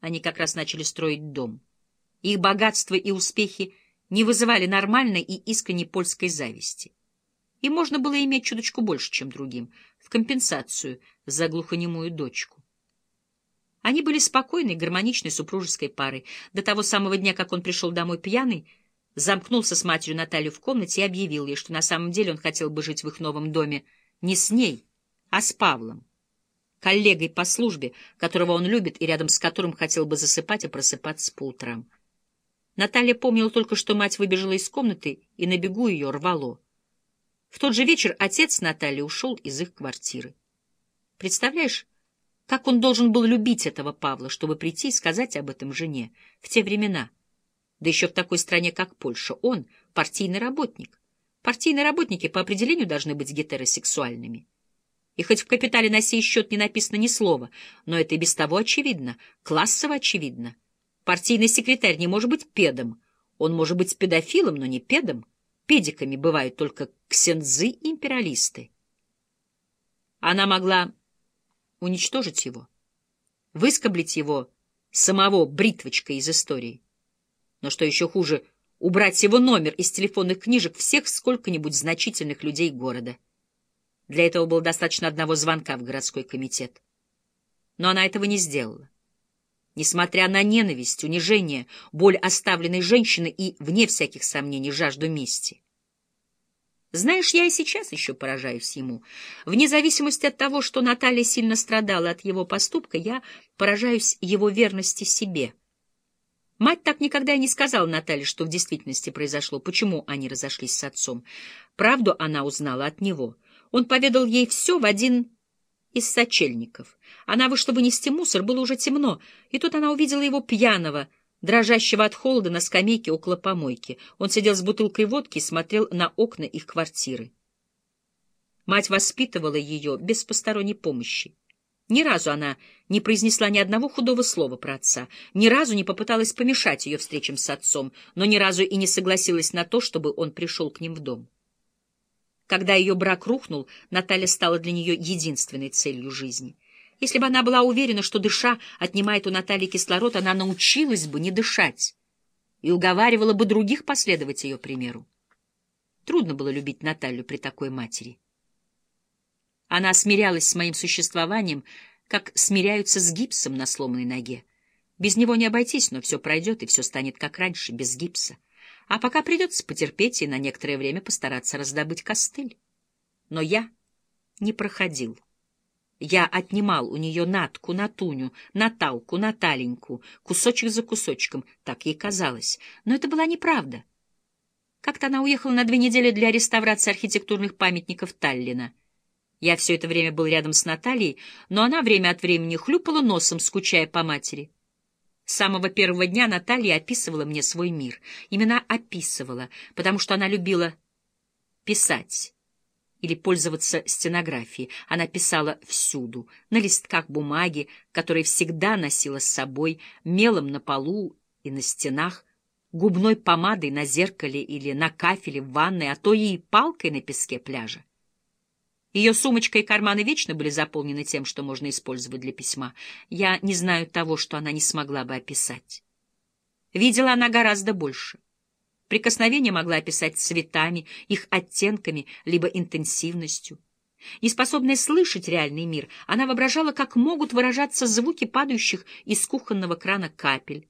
Они как раз начали строить дом. Их богатство и успехи не вызывали нормальной и искренней польской зависти. И можно было иметь чуточку больше, чем другим, в компенсацию за глухонемую дочку. Они были спокойной, гармоничной супружеской парой до того самого дня, как он пришел домой пьяный, замкнулся с матерью Наталью в комнате и объявил ей, что на самом деле он хотел бы жить в их новом доме не с ней, а с Павлом, коллегой по службе, которого он любит и рядом с которым хотел бы засыпать и просыпаться по утрам. Наталья помнила только, что мать выбежала из комнаты, и на бегу ее рвало. В тот же вечер отец Натальи ушел из их квартиры. Представляешь, как он должен был любить этого Павла, чтобы прийти и сказать об этом жене в те времена? Да еще в такой стране, как Польша. Он — партийный работник. Партийные работники по определению должны быть гетеросексуальными. И хоть в «Капитале» на сей счет не написано ни слова, но это и без того очевидно, классово очевидно. Партийный секретарь не может быть педом. Он может быть педофилом, но не педом. Педиками бывают только ксензы-империалисты. Она могла уничтожить его, выскоблить его самого бритвочкой из истории. Но что еще хуже, убрать его номер из телефонных книжек всех сколько-нибудь значительных людей города. Для этого было достаточно одного звонка в городской комитет. Но она этого не сделала. Несмотря на ненависть, унижение, боль оставленной женщины и, вне всяких сомнений, жажду мести — знаешь, я и сейчас еще поражаюсь ему. Вне зависимости от того, что Наталья сильно страдала от его поступка, я поражаюсь его верности себе. Мать так никогда и не сказала Наталье, что в действительности произошло, почему они разошлись с отцом. Правду она узнала от него. Он поведал ей все в один из сочельников. Она вышла вынести мусор, было уже темно, и тут она увидела его пьяного — дрожащего от холода на скамейке около помойки. Он сидел с бутылкой водки и смотрел на окна их квартиры. Мать воспитывала ее без посторонней помощи. Ни разу она не произнесла ни одного худого слова про отца, ни разу не попыталась помешать ее встречам с отцом, но ни разу и не согласилась на то, чтобы он пришел к ним в дом. Когда ее брак рухнул, Наталья стала для нее единственной целью жизни — если бы она была уверена, что дыша отнимает у Натальи кислород, она научилась бы не дышать и уговаривала бы других последовать ее примеру. Трудно было любить Наталью при такой матери. Она смирялась с моим существованием, как смиряются с гипсом на сломанной ноге. Без него не обойтись, но все пройдет, и все станет как раньше, без гипса. А пока придется потерпеть и на некоторое время постараться раздобыть костыль. Но я не проходил. Я отнимал у нее Натку, Натуню, Наталку, Наталеньку, кусочек за кусочком, так ей казалось. Но это была неправда. Как-то она уехала на две недели для реставрации архитектурных памятников Таллина. Я все это время был рядом с Натальей, но она время от времени хлюпала носом, скучая по матери. С самого первого дня Наталья описывала мне свой мир. Именно описывала, потому что она любила писать или пользоваться стенографией. Она писала всюду, на листках бумаги, которые всегда носила с собой, мелом на полу и на стенах, губной помадой на зеркале или на кафеле в ванной, а то и палкой на песке пляжа. Ее сумочка и карманы вечно были заполнены тем, что можно использовать для письма. Я не знаю того, что она не смогла бы описать. Видела она гораздо больше. Прикосновение могла описать цветами, их оттенками, либо интенсивностью. Неспособная слышать реальный мир, она воображала, как могут выражаться звуки падающих из кухонного крана капель,